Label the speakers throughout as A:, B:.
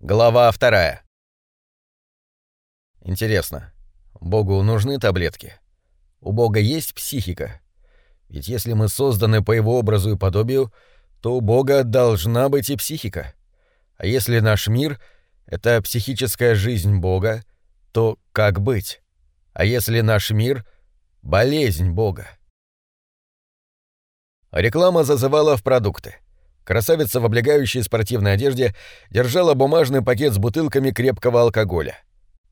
A: Глава вторая. Интересно, Богу нужны таблетки? У Бога есть психика? Ведь если мы созданы по его образу и подобию, то у Бога должна быть и психика. А если наш мир — это психическая жизнь Бога, то как быть? А если наш мир — болезнь Бога? Реклама зазывала в продукты — Красавица в облегающей спортивной одежде держала бумажный пакет с бутылками крепкого алкоголя.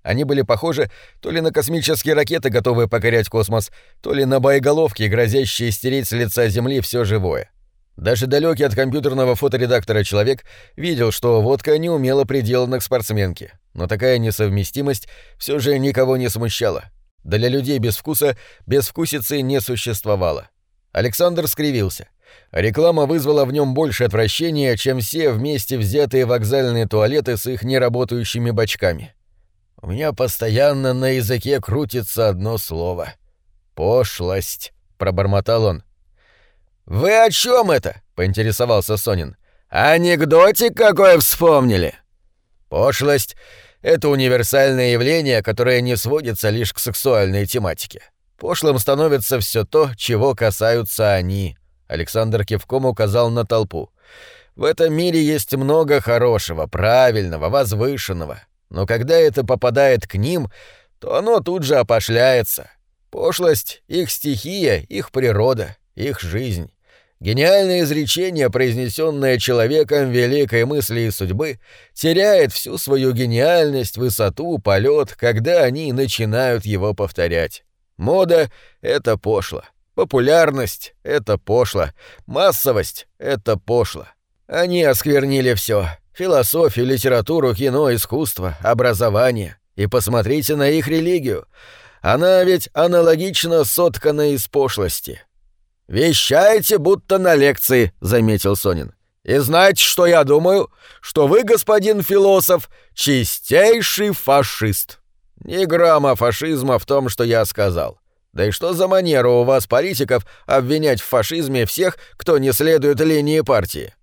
A: Они были похожи то ли на космические ракеты, готовые покорять космос, то ли на боеголовки, грозящие стереть с лица Земли все живое. Даже далекий от компьютерного фоторедактора человек видел, что водка неумело приделана к спортсменке, но такая несовместимость все же никого не смущала. Для людей без вкуса безвкусицы не существовало. Александр скривился. Реклама вызвала в нем больше отвращения, чем все вместе взятые вокзальные туалеты с их неработающими бачками. У меня постоянно на языке крутится одно слово. «Пошлость», — пробормотал он. «Вы о чем это?» — поинтересовался Сонин. «Анекдотик какой вспомнили?» «Пошлость — это универсальное явление, которое не сводится лишь к сексуальной тематике. Пошлым становится все то, чего касаются они». Александр кивком указал на толпу. В этом мире есть много хорошего, правильного, возвышенного. Но когда это попадает к ним, то оно тут же опошляется. Пошлость — их стихия, их природа, их жизнь. Гениальное изречение, произнесенное человеком великой мысли и судьбы, теряет всю свою гениальность, высоту, полет, когда они начинают его повторять. Мода — это пошло. Популярность — это пошло. Массовость — это пошло. Они осквернили все: Философию, литературу, кино, искусство, образование. И посмотрите на их религию. Она ведь аналогично соткана из пошлости. «Вещаете, будто на лекции», — заметил Сонин. «И знаете, что я думаю? Что вы, господин философ, чистейший фашист. Ни грамма фашизма в том, что я сказал. Да и что за манера у вас, политиков, обвинять в фашизме всех, кто не следует линии партии?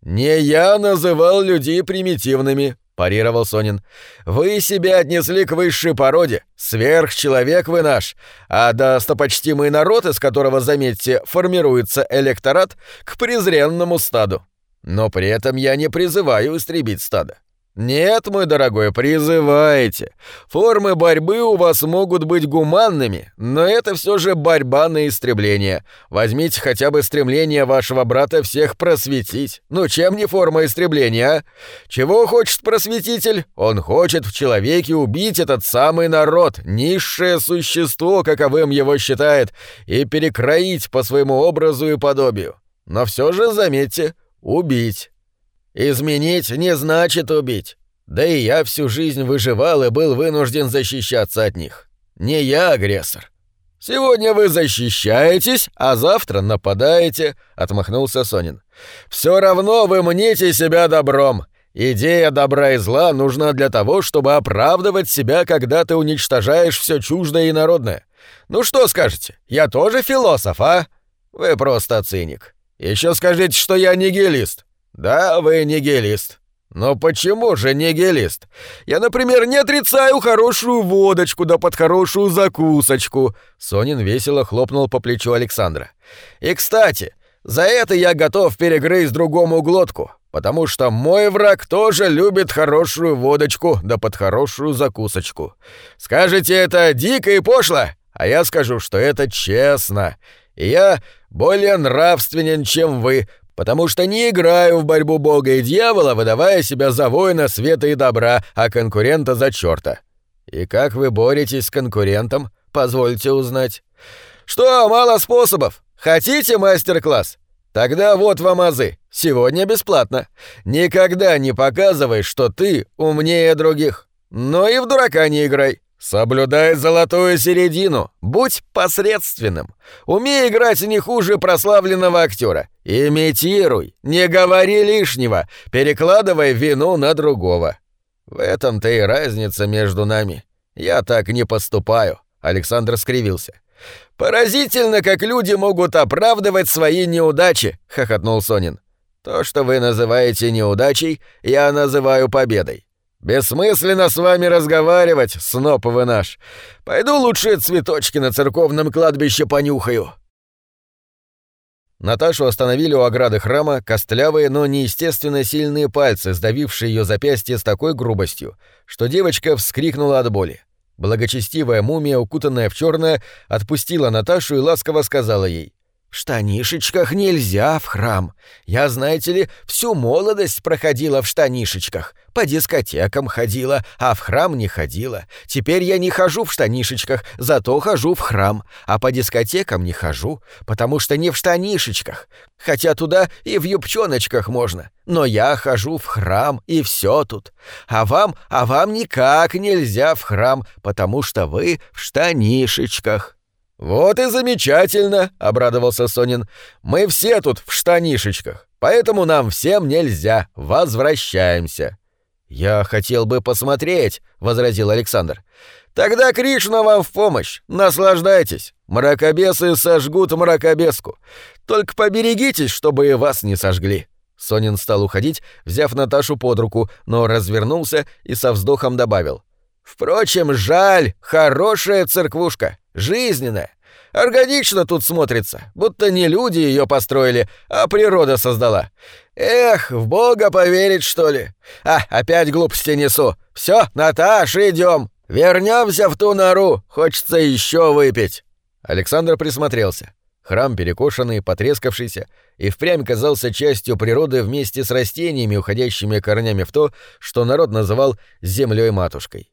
A: Не я называл людей примитивными, парировал Сонин. Вы себя отнесли к высшей породе, сверхчеловек вы наш, а достопочтимый народ, из которого, заметьте, формируется электорат, к презренному стаду. Но при этом я не призываю истребить стадо. «Нет, мой дорогой, призывайте. Формы борьбы у вас могут быть гуманными, но это все же борьба на истребление. Возьмите хотя бы стремление вашего брата всех просветить. Ну чем не форма истребления, а? Чего хочет просветитель? Он хочет в человеке убить этот самый народ, низшее существо, каковым его считает, и перекроить по своему образу и подобию. Но все же, заметьте, убить». Изменить не значит убить. Да и я всю жизнь выживал и был вынужден защищаться от них. Не я агрессор. Сегодня вы защищаетесь, а завтра нападаете, отмахнулся Сонин. Все равно вы мните себя добром. Идея добра и зла нужна для того, чтобы оправдывать себя, когда ты уничтожаешь все чуждое и народное. Ну что скажете? Я тоже философ, а? Вы просто циник. Еще скажите, что я нигилист. «Да, вы нигилист. Но почему же нигилист? Я, например, не отрицаю хорошую водочку да под хорошую закусочку». Сонин весело хлопнул по плечу Александра. «И, кстати, за это я готов перегрызть другому глотку, потому что мой враг тоже любит хорошую водочку да под хорошую закусочку. Скажете это дико и пошло, а я скажу, что это честно. И я более нравственен, чем вы, потому что не играю в борьбу бога и дьявола, выдавая себя за воина света и добра, а конкурента за чёрта. И как вы боретесь с конкурентом, позвольте узнать. Что, мало способов? Хотите мастер-класс? Тогда вот вам азы. Сегодня бесплатно. Никогда не показывай, что ты умнее других. Но и в дурака не играй. Соблюдай золотую середину, будь посредственным. Умей играть не хуже прославленного актера. Имитируй, не говори лишнего, перекладывай вину на другого. В этом-то и разница между нами. Я так не поступаю, Александр скривился. Поразительно, как люди могут оправдывать свои неудачи, хохотнул Сонин. То, что вы называете неудачей, я называю победой. Бессмысленно с вами разговаривать, сноп вы наш. Пойду лучше цветочки на церковном кладбище понюхаю». Наташу остановили у ограды храма костлявые, но неестественно сильные пальцы, сдавившие ее запястье с такой грубостью, что девочка вскрикнула от боли. Благочестивая мумия, укутанная в черное, отпустила Наташу и ласково сказала ей штанишечках нельзя в храм. Я, знаете ли, всю молодость проходила в штанишечках. По дискотекам ходила, а в храм не ходила. Теперь я не хожу в штанишечках, зато хожу в храм. А по дискотекам не хожу, потому что не в штанишечках. Хотя туда и в юбчоночках можно. Но я хожу в храм, и все тут. А вам, а вам никак нельзя в храм, потому что вы в штанишечках. «Вот и замечательно!» — обрадовался Сонин. «Мы все тут в штанишечках, поэтому нам всем нельзя. Возвращаемся». «Я хотел бы посмотреть», — возразил Александр. «Тогда Кришна вам в помощь. Наслаждайтесь. Мракобесы сожгут мракобеску. Только поберегитесь, чтобы и вас не сожгли». Сонин стал уходить, взяв Наташу под руку, но развернулся и со вздохом добавил. «Впрочем, жаль, хорошая церквушка». Жизненная. Органично тут смотрится, будто не люди ее построили, а природа создала. Эх, в Бога поверить, что ли? А, опять глупости несу. Все, Наташа, идем. Вернемся в ту нору, хочется еще выпить. Александр присмотрелся. Храм перекошенный, потрескавшийся, и впрямь казался частью природы вместе с растениями, уходящими корнями в то, что народ называл землей матушкой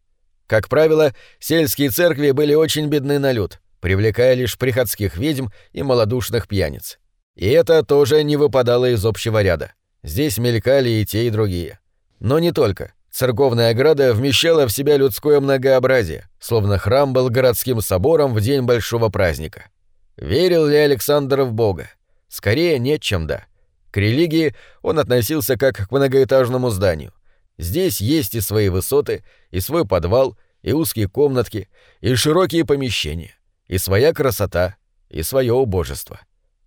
A: как правило, сельские церкви были очень бедны на люд, привлекая лишь приходских ведьм и малодушных пьяниц. И это тоже не выпадало из общего ряда. Здесь мелькали и те, и другие. Но не только. Церковная ограда вмещала в себя людское многообразие, словно храм был городским собором в день большого праздника. Верил ли Александр в Бога? Скорее нет, чем да. К религии он относился как к многоэтажному зданию. Здесь есть и свои высоты, и свой подвал, и узкие комнатки, и широкие помещения, и своя красота, и свое убожество.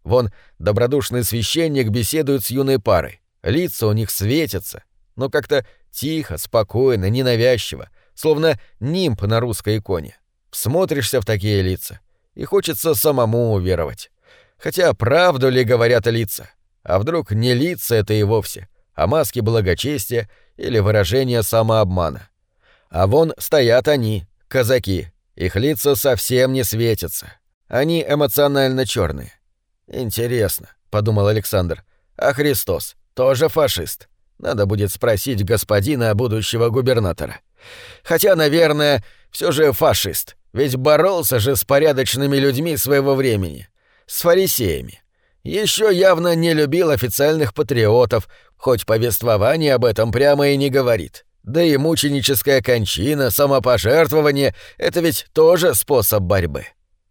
A: Вон добродушный священник беседует с юной парой, лица у них светятся, но как-то тихо, спокойно, ненавязчиво, словно нимб на русской иконе. Смотришься в такие лица, и хочется самому уверовать. Хотя правду ли говорят лица? А вдруг не лица это и вовсе, а маски благочестия или выражения самообмана? А вон стоят они, казаки. Их лица совсем не светятся. Они эмоционально черные. Интересно, подумал Александр. А Христос тоже фашист. Надо будет спросить господина будущего губернатора. Хотя, наверное, все же фашист. Ведь боролся же с порядочными людьми своего времени, с фарисеями. Еще явно не любил официальных патриотов, хоть повествование об этом прямо и не говорит. Да и мученическая кончина, самопожертвование — это ведь тоже способ борьбы.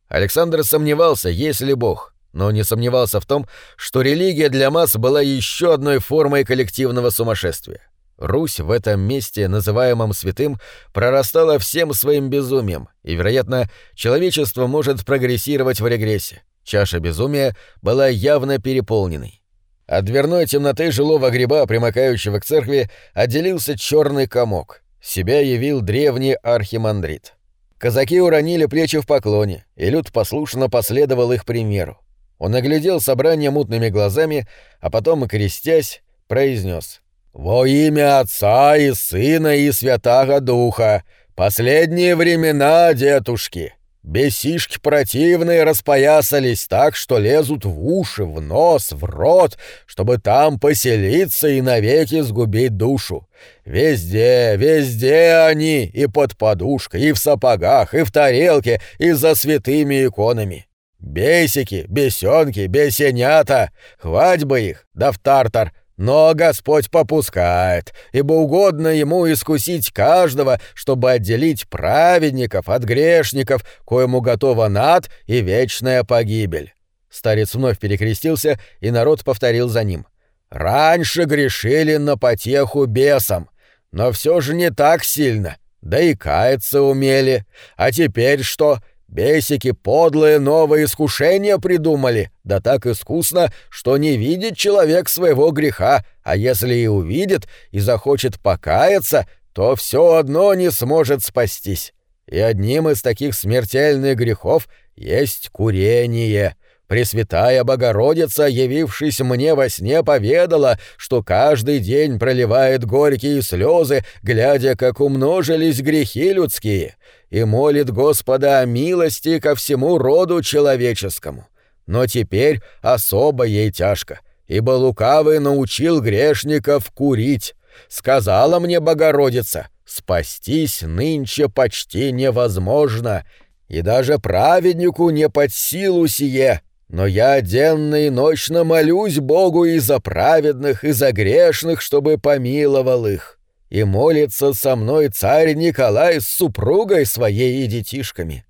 A: Александр сомневался, есть ли Бог, но не сомневался в том, что религия для масс была еще одной формой коллективного сумасшествия. Русь в этом месте, называемом святым, прорастала всем своим безумием, и, вероятно, человечество может прогрессировать в регрессе. Чаша безумия была явно переполненной. От дверной темноты жилого гриба, примыкающего к церкви, отделился черный комок. Себя явил древний архимандрит. Казаки уронили плечи в поклоне, и Люд послушно последовал их примеру. Он оглядел собрание мутными глазами, а потом, крестясь, произнес: «Во имя Отца и Сына и Святаго Духа! Последние времена, детушки!» Бесишки противные распоясались так, что лезут в уши, в нос, в рот, чтобы там поселиться и навеки сгубить душу. Везде, везде они, и под подушкой, и в сапогах, и в тарелке, и за святыми иконами. Бесики, бесенки, бесенята, хвать бы их, да в тартар — но Господь попускает, ибо угодно ему искусить каждого, чтобы отделить праведников от грешников, коему готова над и вечная погибель. Старец вновь перекрестился, и народ повторил за ним. Раньше грешили на потеху бесам, но все же не так сильно, да и каяться умели. А теперь что? — Бесики подлые новые искушения придумали, да так искусно, что не видит человек своего греха, а если и увидит и захочет покаяться, то все одно не сможет спастись. И одним из таких смертельных грехов есть курение. Пресвятая Богородица, явившись мне во сне, поведала, что каждый день проливает горькие слезы, глядя, как умножились грехи людские, и молит Господа о милости ко всему роду человеческому. Но теперь особо ей тяжко, ибо лукавый научил грешников курить. Сказала мне Богородица, спастись нынче почти невозможно, и даже праведнику не под силу сие, но я денно и ночно молюсь Богу и за праведных, и за грешных, чтобы помиловал их. И молится со мной царь Николай с супругой своей и детишками.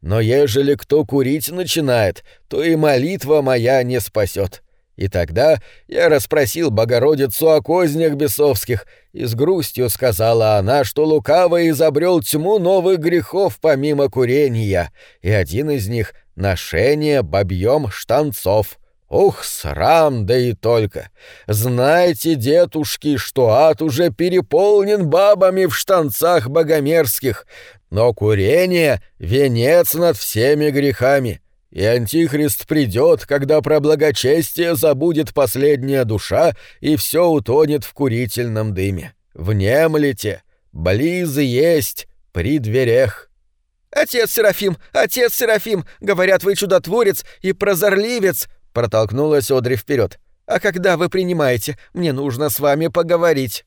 A: Но ежели кто курить начинает, то и молитва моя не спасет. И тогда я расспросил Богородицу о кознях бесовских, и с грустью сказала она, что лукаво изобрел тьму новых грехов помимо курения, и один из них — ношение бабьем штанцов. Ух, срам, да и только! Знайте, дедушки, что ад уже переполнен бабами в штанцах богомерзких, но курение — венец над всеми грехами — и Антихрист придет, когда про благочестие забудет последняя душа и все утонет в курительном дыме. Внемлите, близы есть при дверях.
B: «Отец Серафим! Отец Серафим! Говорят, вы чудотворец и прозорливец!» — протолкнулась Одри вперед. «А когда вы принимаете, мне нужно с вами поговорить».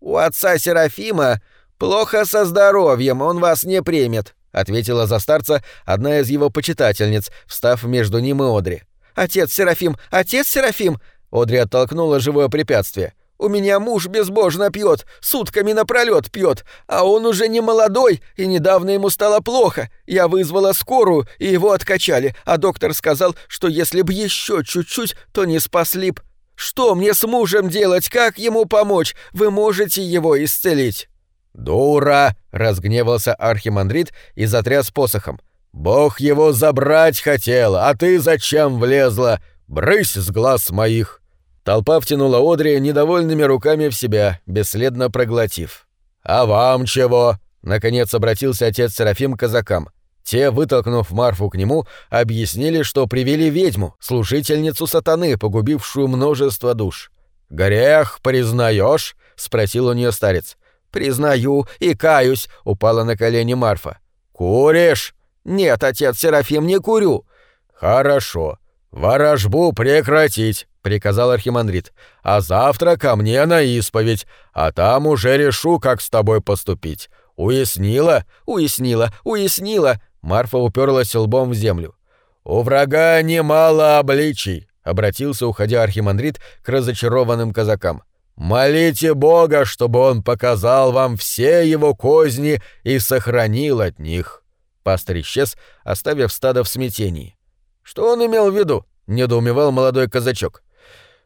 B: «У отца Серафима плохо со здоровьем, он вас не примет», — ответила за старца одна из его почитательниц, встав между ним и Одри. «Отец Серафим! Отец Серафим!» Одри оттолкнула живое препятствие. «У меня муж безбожно пьет, сутками напролет пьет, а он уже не молодой, и недавно ему стало плохо. Я вызвала скорую, и его откачали, а доктор сказал, что если б еще чуть-чуть, то не спасли б. Что мне с мужем делать, как ему помочь? Вы можете его исцелить?»
A: «Дура!» — разгневался архимандрит и затряс посохом. «Бог его забрать хотел, а ты зачем влезла? Брысь с глаз моих!» Толпа втянула Одри недовольными руками в себя, бесследно проглотив. «А вам чего?» — наконец обратился отец Серафим к казакам. Те, вытолкнув Марфу к нему, объяснили, что привели ведьму, служительницу сатаны, погубившую множество душ. «Грех признаешь?» — спросил у нее старец.
B: «Признаю и каюсь», — упала на колени Марфа.
A: «Куришь?»
B: «Нет, отец Серафим, не курю».
A: «Хорошо. Ворожбу прекратить», — приказал архимандрит. «А завтра ко мне на исповедь, а там уже решу, как с тобой поступить. Уяснила?»
B: «Уяснила, уяснила». Марфа уперлась лбом в землю.
A: «У врага немало обличий», — обратился, уходя архимандрит к разочарованным казакам. Молите Бога, чтобы он показал вам все его козни и сохранил от них. Пастырь исчез, оставив стадо в смятении. Что он имел в виду? недоумевал молодой казачок.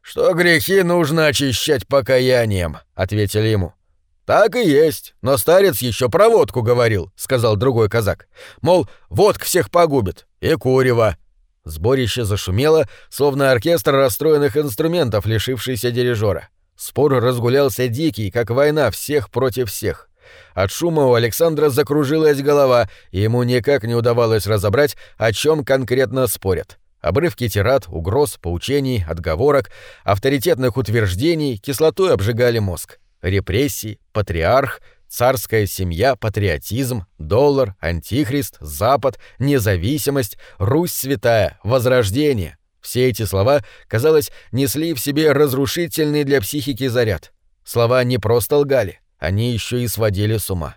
A: Что грехи нужно очищать покаянием, ответили ему. Так и есть, но старец еще про водку говорил, сказал другой казак. Мол, водка всех погубит, и курева. Сборище зашумело, словно оркестр расстроенных инструментов, лишившийся дирижера. Спор разгулялся дикий, как война всех против всех. От шума у Александра закружилась голова, и ему никак не удавалось разобрать, о чем конкретно спорят. Обрывки тират, угроз, поучений, отговорок, авторитетных утверждений кислотой обжигали мозг. Репрессии, патриарх, царская семья, патриотизм, доллар, антихрист, Запад, независимость, Русь святая, возрождение. Все эти слова, казалось, несли в себе разрушительный для психики заряд. Слова не просто лгали, они еще и сводили с ума.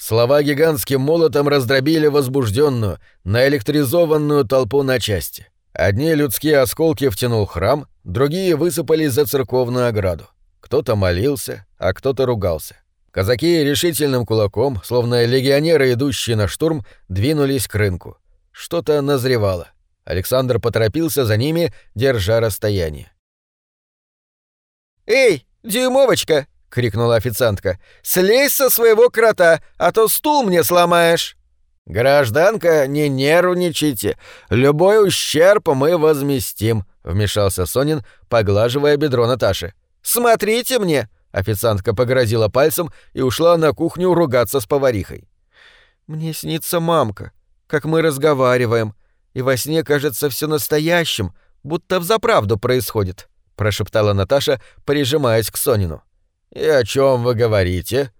A: Слова гигантским молотом раздробили возбужденную, наэлектризованную толпу на части. Одни людские осколки втянул храм, другие высыпались за церковную ограду. Кто-то молился, а кто-то ругался. Казаки решительным кулаком, словно легионеры, идущие на штурм, двинулись к рынку. Что-то назревало — Александр поторопился за ними, держа расстояние.
B: «Эй, дюймовочка!» — крикнула официантка. «Слезь со своего крота, а то стул мне сломаешь!»
A: «Гражданка, не нервничайте. Любой ущерб мы возместим», — вмешался Сонин, поглаживая бедро Наташи.
B: «Смотрите мне!
A: Официантка погрозила пальцем и ушла на кухню ругаться с поварихой.
B: «Мне снится мамка, как мы разговариваем, и во сне кажется все настоящим, будто взаправду происходит», — прошептала Наташа, прижимаясь к Сонину.
A: «И о чем вы говорите?»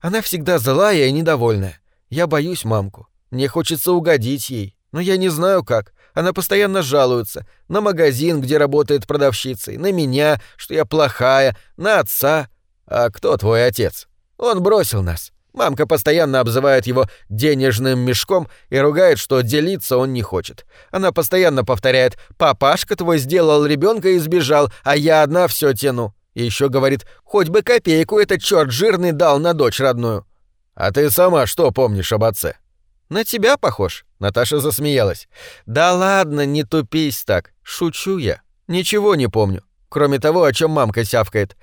B: «Она всегда злая и недовольная. Я боюсь мамку. Мне хочется угодить ей, но я не знаю как. Она постоянно жалуется. На магазин, где работает продавщицей, на меня, что я плохая, на отца.
A: А кто твой отец?
B: Он бросил нас. Мамка постоянно обзывает его денежным мешком и ругает, что делиться он не хочет. Она постоянно повторяет «Папашка твой сделал ребенка и сбежал, а я одна все тяну». И еще говорит «Хоть бы копейку этот черт жирный дал на дочь родную».
A: «А ты сама что помнишь об отце?»
B: «На тебя похож», — Наташа засмеялась. «Да ладно, не тупись так. Шучу я. Ничего не помню. Кроме того, о чем мамка сявкает.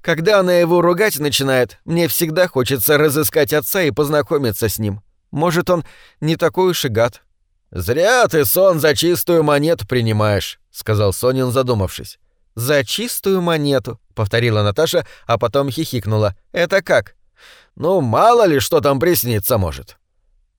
B: Когда она его ругать начинает, мне всегда хочется разыскать отца и познакомиться с ним. Может, он не такой уж и гад».
A: «Зря ты сон за чистую монету принимаешь», — сказал Сонин, задумавшись.
B: «За чистую монету», — повторила Наташа, а потом хихикнула. «Это как?»
A: «Ну, мало ли, что там приснится может».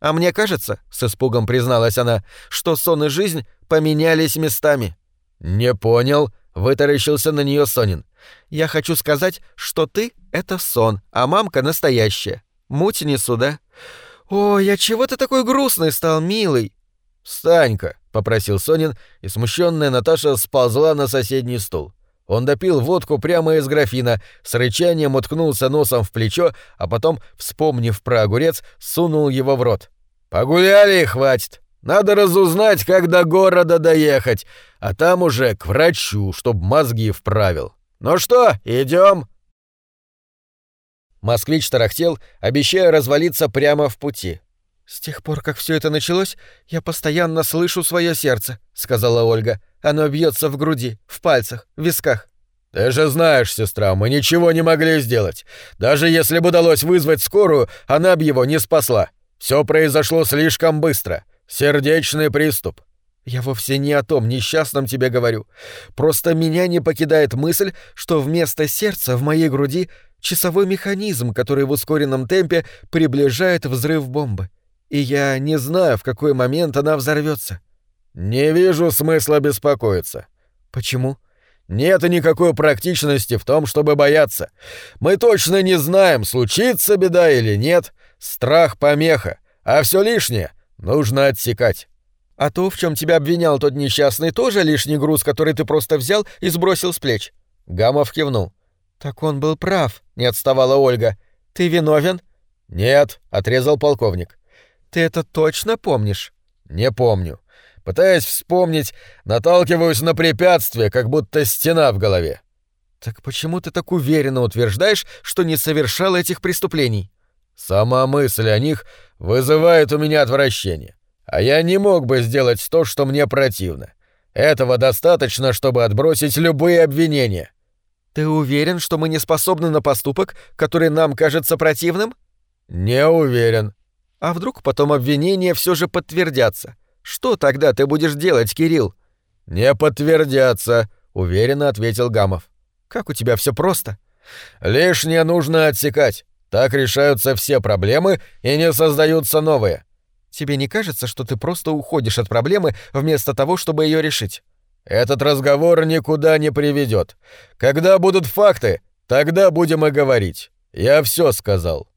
B: А мне кажется, с испугом призналась она, что сон и жизнь поменялись местами.
A: Не понял, вытаращился на нее Сонин.
B: Я хочу сказать, что ты это сон, а мамка настоящая. Муть несу, да? О, я чего ты такой грустный стал, милый?
A: Встань-ка, попросил Сонин, и смущенная Наташа сползла на соседний стул. Он допил водку прямо из графина, с рычанием уткнулся носом в плечо, а потом, вспомнив про огурец, сунул его в рот. «Погуляли и хватит. Надо разузнать, как до города доехать, а там уже к врачу, чтоб мозги вправил. Ну что, идем? Москвич тарахтел, обещая развалиться прямо в пути.
B: «С тех пор, как все это началось, я постоянно слышу свое сердце», — сказала Ольга. «Оно бьется в груди, в пальцах, в висках».
A: «Ты же знаешь, сестра, мы ничего не могли сделать. Даже если бы удалось вызвать скорую, она бы его не спасла. Все произошло слишком быстро. Сердечный приступ».
B: «Я вовсе не о том несчастном тебе говорю. Просто меня не покидает мысль, что вместо сердца в моей груди часовой механизм, который в ускоренном темпе приближает взрыв бомбы и я не знаю, в какой момент она взорвется.
A: Не вижу смысла беспокоиться.
B: Почему?
A: Нет никакой практичности в том, чтобы бояться. Мы точно не знаем, случится беда или нет. Страх помеха, а все лишнее нужно отсекать.
B: А то, в чем тебя обвинял тот несчастный, тоже лишний груз, который ты просто взял и сбросил с плеч.
A: Гамов кивнул.
B: Так он был прав, не отставала Ольга. Ты виновен?
A: Нет, отрезал полковник.
B: Ты это точно помнишь?
A: Не помню. Пытаясь вспомнить, наталкиваюсь на препятствие, как будто стена в голове.
B: Так почему ты так уверенно утверждаешь, что не совершал этих преступлений?
A: Сама мысль о них вызывает у меня отвращение. А я не мог бы сделать то, что мне противно. Этого достаточно, чтобы отбросить любые обвинения.
B: Ты уверен, что мы не способны на поступок, который нам кажется противным?
A: Не уверен.
B: А вдруг потом обвинения все же подтвердятся? Что тогда ты будешь делать, Кирилл?
A: Не подтвердятся, уверенно ответил Гамов.
B: Как у тебя все просто?
A: Лишнее нужно отсекать. Так решаются все проблемы и не создаются новые.
B: Тебе не кажется, что ты просто уходишь от проблемы вместо того, чтобы ее решить?
A: Этот разговор никуда не приведет. Когда будут факты, тогда будем и говорить. Я все сказал.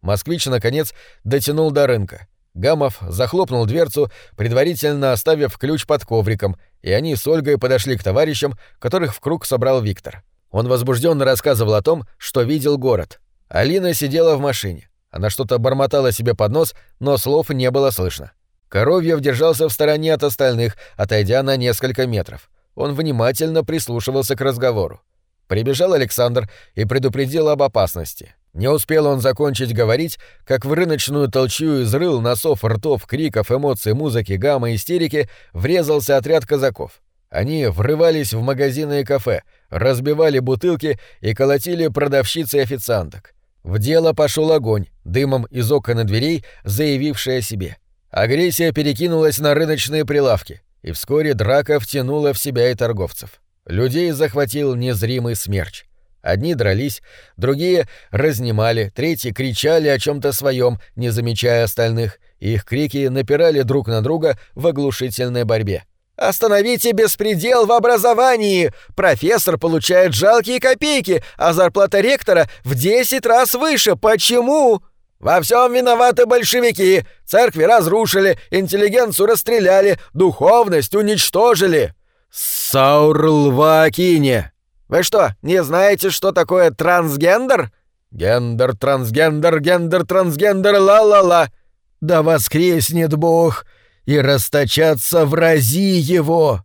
A: Москвич, наконец, дотянул до рынка. Гамов захлопнул дверцу, предварительно оставив ключ под ковриком, и они с Ольгой подошли к товарищам, которых в круг собрал Виктор. Он возбужденно рассказывал о том, что видел город. Алина сидела в машине. Она что-то бормотала себе под нос, но слов не было слышно. Коровьев держался в стороне от остальных, отойдя на несколько метров. Он внимательно прислушивался к разговору. Прибежал Александр и предупредил об опасности. Не успел он закончить говорить, как в рыночную толчью из рыл, носов, ртов, криков, эмоций, музыки, гамма, истерики врезался отряд казаков. Они врывались в магазины и кафе, разбивали бутылки и колотили продавщиц и официанток. В дело пошел огонь, дымом из окон и дверей, заявивший о себе. Агрессия перекинулась на рыночные прилавки, и вскоре драка втянула в себя и торговцев. Людей захватил незримый смерч. Одни дрались, другие разнимали, третьи кричали о чем то своем, не замечая остальных, их крики напирали друг на друга в оглушительной борьбе.
B: «Остановите беспредел в образовании! Профессор получает жалкие копейки, а зарплата ректора в десять раз выше. Почему?» «Во всем виноваты большевики! Церкви разрушили, интеллигенцию расстреляли, духовность уничтожили!»
A: «Саурлвакине!»
B: «Вы что, не знаете, что такое трансгендер?»
A: «Гендер, трансгендер, гендер, трансгендер, ла-ла-ла!» «Да воскреснет Бог!» и расточаться в рази его.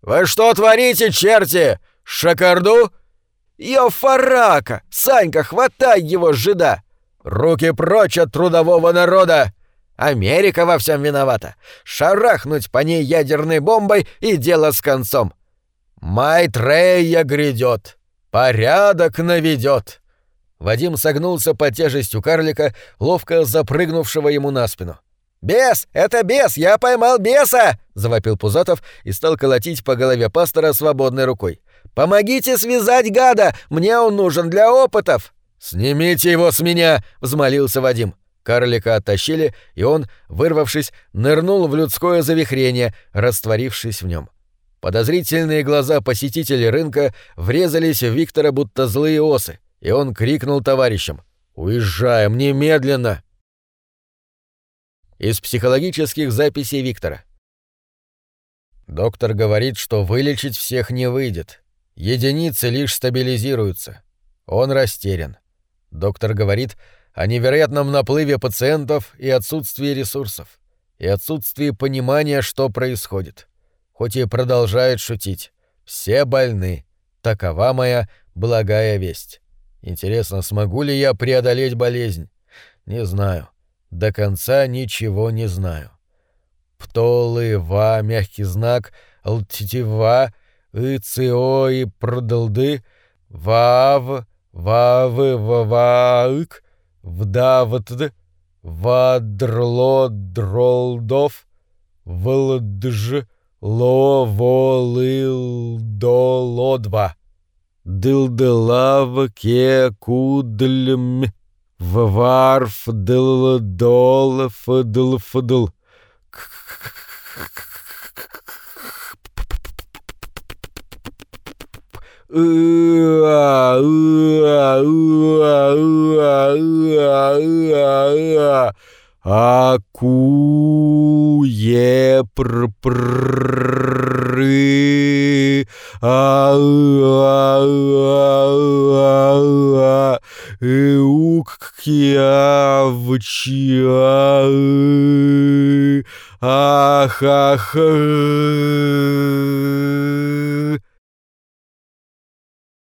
B: «Вы что творите, черти? Шакарду?» «Йофарака! Санька, хватай его, жида!»
A: «Руки прочь от трудового народа!»
B: «Америка во всем виновата! Шарахнуть по ней ядерной бомбой и дело с концом!»
A: «Майтрея грядет! Порядок наведет!» Вадим согнулся под тяжестью карлика, ловко запрыгнувшего ему на спину.
B: «Бес! Это бес! Я поймал беса!» — завопил Пузатов и стал колотить по голове пастора свободной рукой. «Помогите связать гада! Мне он нужен для опытов!»
A: «Снимите его с меня!» — взмолился Вадим. Карлика оттащили, и он, вырвавшись, нырнул в людское завихрение, растворившись в нем. Подозрительные глаза посетителей рынка врезались в Виктора будто злые осы, и он крикнул товарищам «Уезжаем немедленно!» Из психологических записей Виктора. Доктор говорит, что вылечить всех не выйдет. Единицы лишь стабилизируются. Он растерян. Доктор говорит о невероятном наплыве пациентов и отсутствии ресурсов, и отсутствии понимания, что происходит. Хоть и продолжает шутить. Все больны. Такова моя благая весть. Интересно, смогу ли я преодолеть болезнь? Не знаю. До конца ничего не знаю. Птолы, ва, мягкий знак, лтитива, ыцио и продолды, вав, вавы, ваваык, вдавтд, вадрло, дролдов, влдж, ло, волыл, долодва. Дылдылав, ке, кудльм, Ввар фдл фдл фдл. Акуе пр пр а Эуккиавчиа Ахах